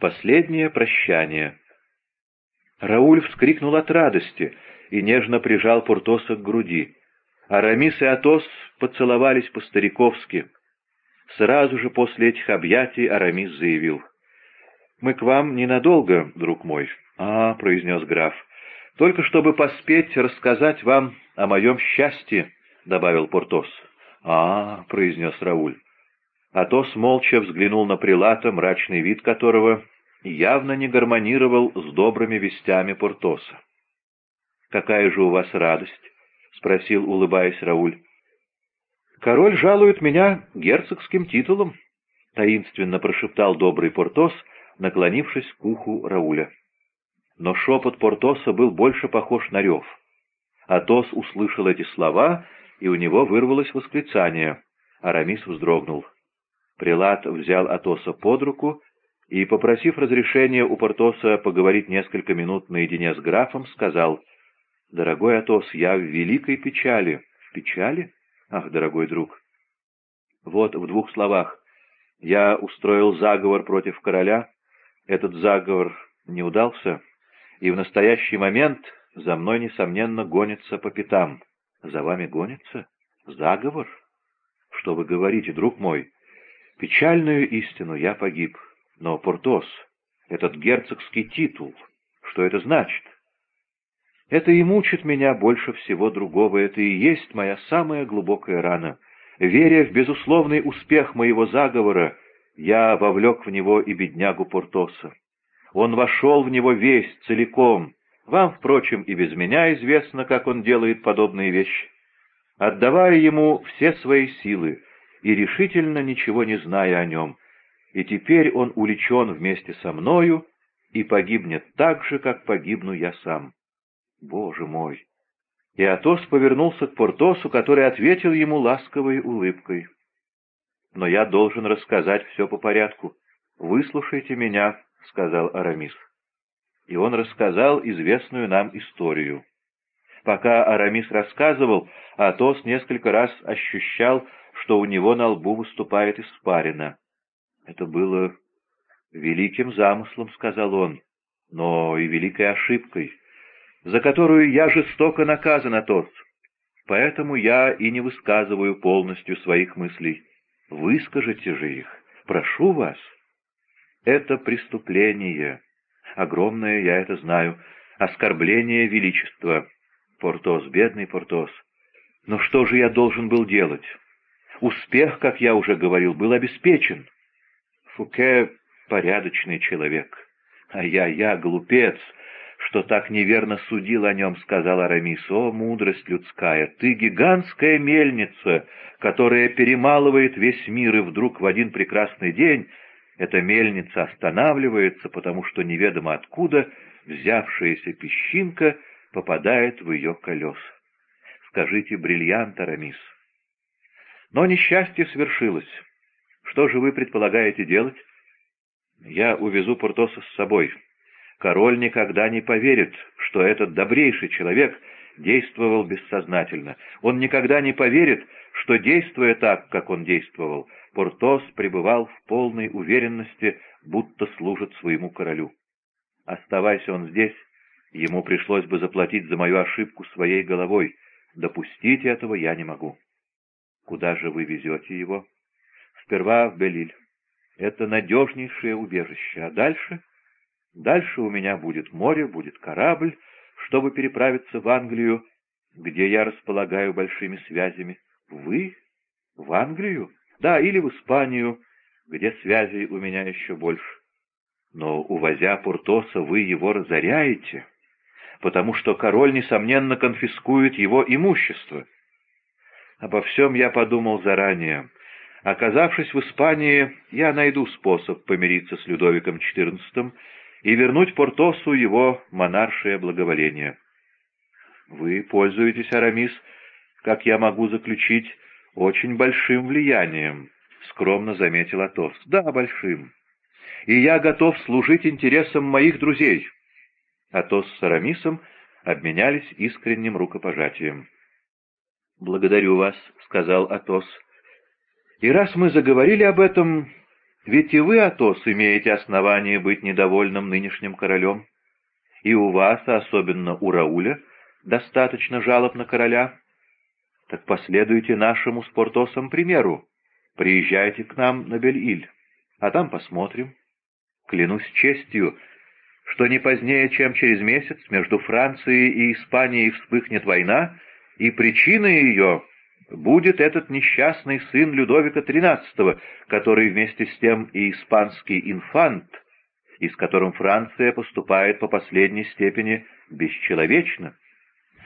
Последнее прощание. Рауль вскрикнул от радости и нежно прижал Портоса к груди. Арамис и Атос поцеловались по-стариковски. Сразу же после этих объятий Арамис заявил. «Мы к вам ненадолго, друг мой». «А», — произнес граф, — «только чтобы поспеть рассказать вам о моем счастье», — добавил Портос. «А», — произнес Рауль. Атос молча взглянул на прилата, мрачный вид которого явно не гармонировал с добрыми вестями Портоса. «Какая же у вас радость?» — спросил, улыбаясь Рауль. «Король жалует меня герцогским титулом», — таинственно прошептал добрый Портос, наклонившись к уху Рауля. Но шепот Портоса был больше похож на рев. Атос услышал эти слова, и у него вырвалось восклицание. Арамис вздрогнул. Прилад взял Атоса под руку и, попросив разрешения у Портоса поговорить несколько минут наедине с графом, сказал, «Дорогой Атос, я в великой печали». «В печали? Ах, дорогой друг!» «Вот в двух словах. Я устроил заговор против короля. Этот заговор не удался, и в настоящий момент за мной, несомненно, гонится по пятам. За вами гонится? Заговор? Что вы говорите, друг мой? Печальную истину я погиб. Но, Портос, этот герцогский титул, что это значит? Это и мучит меня больше всего другого, это и есть моя самая глубокая рана. Веря в безусловный успех моего заговора, я вовлек в него и беднягу Портоса. Он вошел в него весь, целиком. Вам, впрочем, и без меня известно, как он делает подобные вещи. Отдавая ему все свои силы и решительно ничего не зная о нем, и теперь он уличен вместе со мною и погибнет так же, как погибну я сам. Боже мой! И Атос повернулся к Портосу, который ответил ему ласковой улыбкой. Но я должен рассказать все по порядку. Выслушайте меня, — сказал Арамис. И он рассказал известную нам историю. Пока Арамис рассказывал, Атос несколько раз ощущал, что у него на лбу выступает испарина. Это было великим замыслом, — сказал он, — но и великой ошибкой, за которую я жестоко наказан, Атос. Поэтому я и не высказываю полностью своих мыслей. Выскажите же их, прошу вас. Это преступление. Огромное, я это знаю. Оскорбление величества. Портос, бедный Портос. Но что же я должен был делать? Успех, как я уже говорил, был обеспечен. Фуке — порядочный человек. А я, я, глупец, что так неверно судил о нем, — сказал Арамис. О, мудрость людская, ты гигантская мельница, которая перемалывает весь мир, и вдруг в один прекрасный день эта мельница останавливается, потому что неведомо откуда взявшаяся песчинка попадает в ее колеса. Скажите, бриллиант, Арамис. Но несчастье свершилось. Что же вы предполагаете делать? Я увезу Портоса с собой. Король никогда не поверит, что этот добрейший человек действовал бессознательно. Он никогда не поверит, что, действуя так, как он действовал, Портос пребывал в полной уверенности, будто служит своему королю. Оставайся он здесь, ему пришлось бы заплатить за мою ошибку своей головой. Допустить этого я не могу. Куда же вы везете его? Сперва в Белиль. Это надежнейшее убежище. А дальше? Дальше у меня будет море, будет корабль, чтобы переправиться в Англию, где я располагаю большими связями. Вы? В Англию? Да, или в Испанию, где связей у меня еще больше. Но, увозя Пуртоса, вы его разоряете, потому что король, несомненно, конфискует его имущество. Обо всем я подумал заранее. Оказавшись в Испании, я найду способ помириться с Людовиком XIV и вернуть Портосу его монаршее благоволение. Вы пользуетесь, Арамис, как я могу заключить, очень большим влиянием, — скромно заметил Атос. — Да, большим. И я готов служить интересам моих друзей. Атос с Арамисом обменялись искренним рукопожатием. «Благодарю вас», — сказал Атос. «И раз мы заговорили об этом, Ведь и вы, Атос, имеете основание быть недовольным нынешним королем. И у вас, особенно у Рауля, достаточно жалоб на короля. Так последуйте нашему с Портосом примеру. Приезжайте к нам на Бель-Иль, а там посмотрим. Клянусь честью, что не позднее, чем через месяц между Францией и Испанией вспыхнет война, и причиной ее будет этот несчастный сын Людовика XIII, который вместе с тем и испанский инфант, и с которым Франция поступает по последней степени бесчеловечно.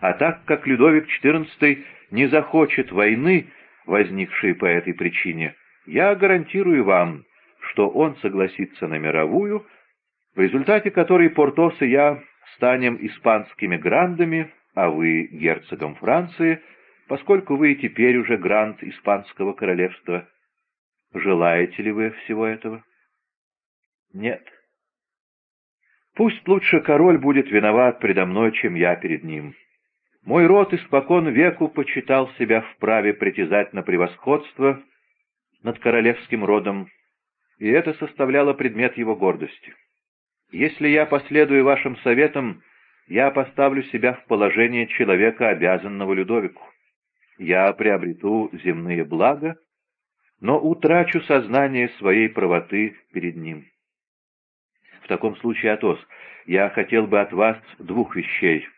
А так как Людовик XIV не захочет войны, возникшей по этой причине, я гарантирую вам, что он согласится на мировую, в результате которой Портос и я станем испанскими грандами, а вы герцогом Франции — поскольку вы теперь уже грант Испанского королевства. Желаете ли вы всего этого? Нет. Пусть лучше король будет виноват предо мной, чем я перед ним. Мой род испокон веку почитал себя вправе притязать на превосходство над королевским родом, и это составляло предмет его гордости. Если я последую вашим советам, я поставлю себя в положение человека, обязанного Людовику я приобрету земные блага, но утрачу сознание своей правоты перед ним. В таком случае, Атос, я хотел бы от вас двух вещей.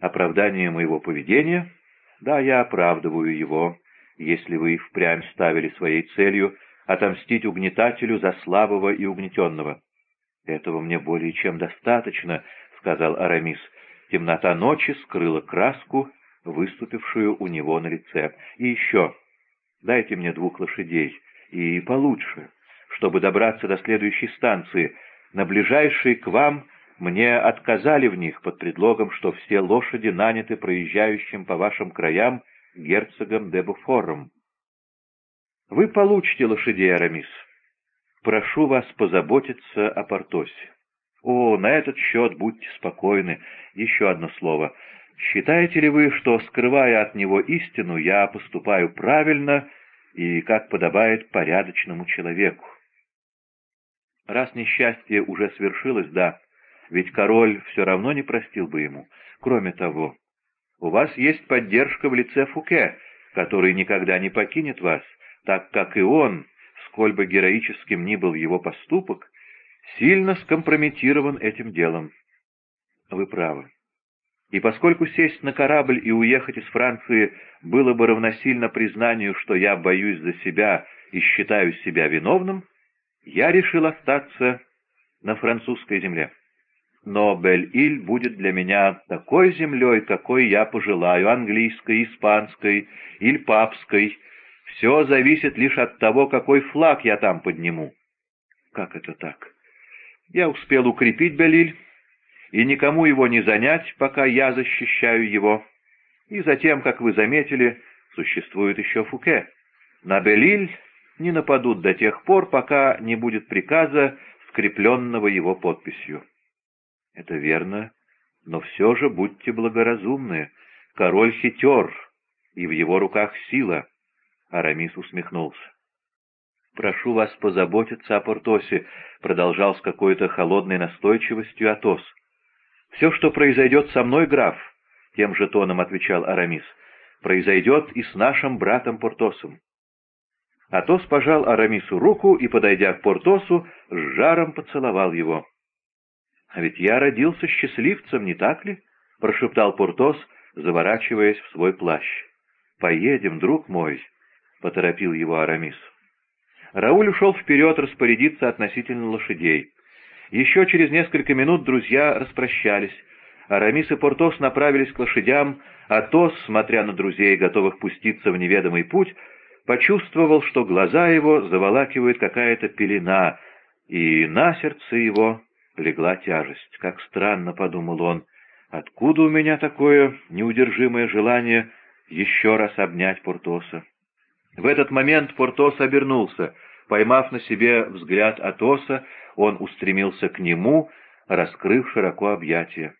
Оправдание моего поведения, да, я оправдываю его, если вы впрямь ставили своей целью отомстить угнетателю за слабого и угнетенного. «Этого мне более чем достаточно», — сказал Арамис. Темнота ночи скрыла краску, выступившую у него на лице. «И еще, дайте мне двух лошадей, и получше, чтобы добраться до следующей станции. На ближайшей к вам мне отказали в них под предлогом, что все лошади наняты проезжающим по вашим краям герцогом де Буфором. Вы получите лошадей, Арамис. Прошу вас позаботиться о Портосе. О, на этот счет будьте спокойны. Еще одно слово. Считаете ли вы, что, скрывая от него истину, я поступаю правильно и как подобает порядочному человеку? Раз несчастье уже свершилось, да, ведь король все равно не простил бы ему. Кроме того, у вас есть поддержка в лице Фуке, который никогда не покинет вас, так как и он, сколь бы героическим ни был его поступок, сильно скомпрометирован этим делом. Вы правы. И поскольку сесть на корабль и уехать из Франции было бы равносильно признанию, что я боюсь за себя и считаю себя виновным, я решил остаться на французской земле. Но Бель-Иль будет для меня такой землей, какой я пожелаю, английской, испанской или папской. Все зависит лишь от того, какой флаг я там подниму. Как это так? Я успел укрепить Бель-Иль, и никому его не занять, пока я защищаю его. И затем, как вы заметили, существует еще Фуке. На Белиль не нападут до тех пор, пока не будет приказа, скрепленного его подписью. Это верно, но все же будьте благоразумны. Король хитер, и в его руках сила. Арамис усмехнулся. «Прошу вас позаботиться о Портосе», — продолжал с какой-то холодной настойчивостью Атос. «Все, что произойдет со мной, граф», — тем же тоном отвечал Арамис, — «произойдет и с нашим братом Портосом». Атос пожал Арамису руку и, подойдя к Портосу, с жаром поцеловал его. «А ведь я родился счастливцем, не так ли?» — прошептал Портос, заворачиваясь в свой плащ. «Поедем, друг мой», — поторопил его Арамис. Рауль ушел вперед распорядиться относительно лошадей. Еще через несколько минут друзья распрощались. Арамис и Портос направились к лошадям, а Тос, смотря на друзей, готовых пуститься в неведомый путь, почувствовал, что глаза его заволакивает какая-то пелена, и на сердце его легла тяжесть. Как странно, — подумал он, — откуда у меня такое неудержимое желание еще раз обнять Портоса? В этот момент Портос обернулся. Поймав на себе взгляд Атоса, он устремился к нему, раскрыв широко объятия.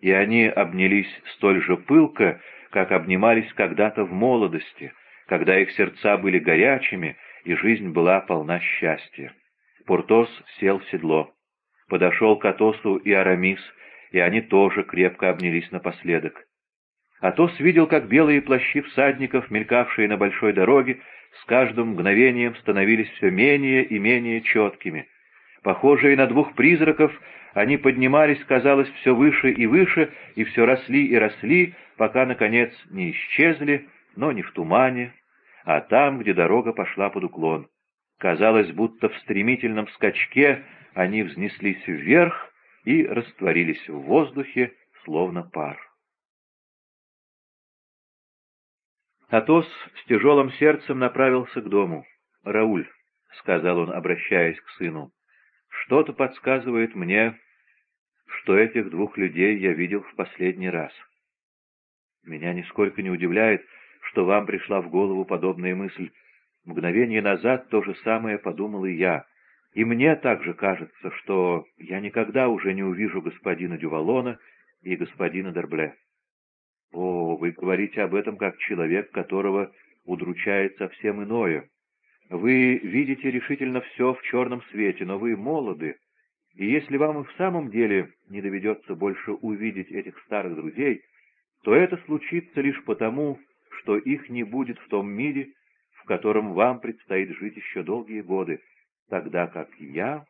И они обнялись столь же пылко, как обнимались когда-то в молодости, когда их сердца были горячими, и жизнь была полна счастья. Портос сел в седло. Подошел к Атосу и Арамис, и они тоже крепко обнялись напоследок. Атос видел, как белые плащи всадников, мелькавшие на большой дороге, с каждым мгновением становились все менее и менее четкими. Похожие на двух призраков, они поднимались, казалось, все выше и выше, и все росли и росли, пока, наконец, не исчезли, но не в тумане, а там, где дорога пошла под уклон. Казалось, будто в стремительном скачке они взнеслись вверх и растворились в воздухе, словно пар. Атос с тяжелым сердцем направился к дому. «Рауль», — сказал он, обращаясь к сыну, — «что-то подсказывает мне, что этих двух людей я видел в последний раз. Меня нисколько не удивляет, что вам пришла в голову подобная мысль. Мгновение назад то же самое подумал и я. И мне также кажется, что я никогда уже не увижу господина Дювалона и господина Дербле. О, вы говорите об этом как человек, которого удручает совсем иное. Вы видите решительно все в черном свете, но вы молоды, и если вам и в самом деле не доведется больше увидеть этих старых друзей, то это случится лишь потому, что их не будет в том мире, в котором вам предстоит жить еще долгие годы, тогда как я...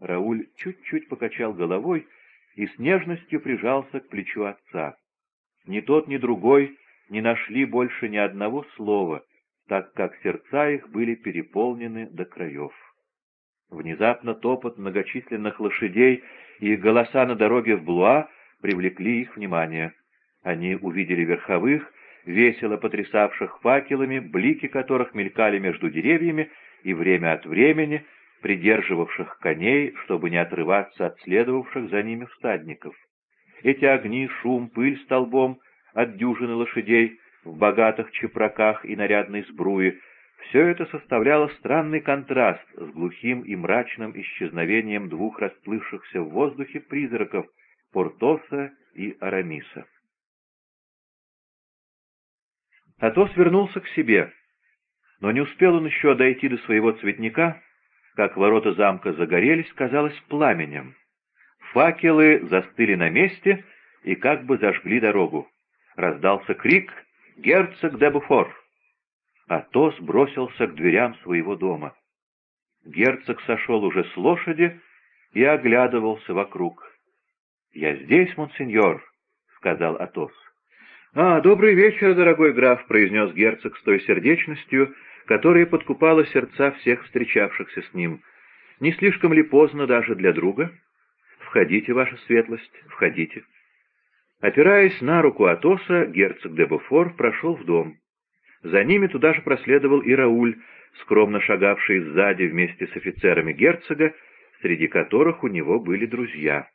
Рауль чуть-чуть покачал головой и с нежностью прижался к плечу отца. Ни тот, ни другой не нашли больше ни одного слова, так как сердца их были переполнены до краев. Внезапно топот многочисленных лошадей и голоса на дороге в Блуа привлекли их внимание. Они увидели верховых, весело потрясавших факелами, блики которых мелькали между деревьями и время от времени придерживавших коней, чтобы не отрываться от следовавших за ними всадников. Эти огни, шум, пыль столбом от дюжины лошадей в богатых чепраках и нарядной сбруе все это составляло странный контраст с глухим и мрачным исчезновением двух расплывшихся в воздухе призраков Портоса и Арамиса. Атос вернулся к себе, но не успел он еще дойти до своего цветника, как ворота замка загорелись, казалось, пламенем. Факелы застыли на месте и как бы зажгли дорогу. Раздался крик «Герцог де Буфор!» Атос бросился к дверям своего дома. Герцог сошел уже с лошади и оглядывался вокруг. «Я здесь, монсеньор», — сказал Атос. «А, добрый вечер, дорогой граф», — произнес герцог с той сердечностью, которая подкупала сердца всех встречавшихся с ним. «Не слишком ли поздно даже для друга? Входите, ваша светлость, входите». Опираясь на руку Атоса, герцог де Буфор прошел в дом. За ними туда же проследовал и Рауль, скромно шагавший сзади вместе с офицерами герцога, среди которых у него были друзья.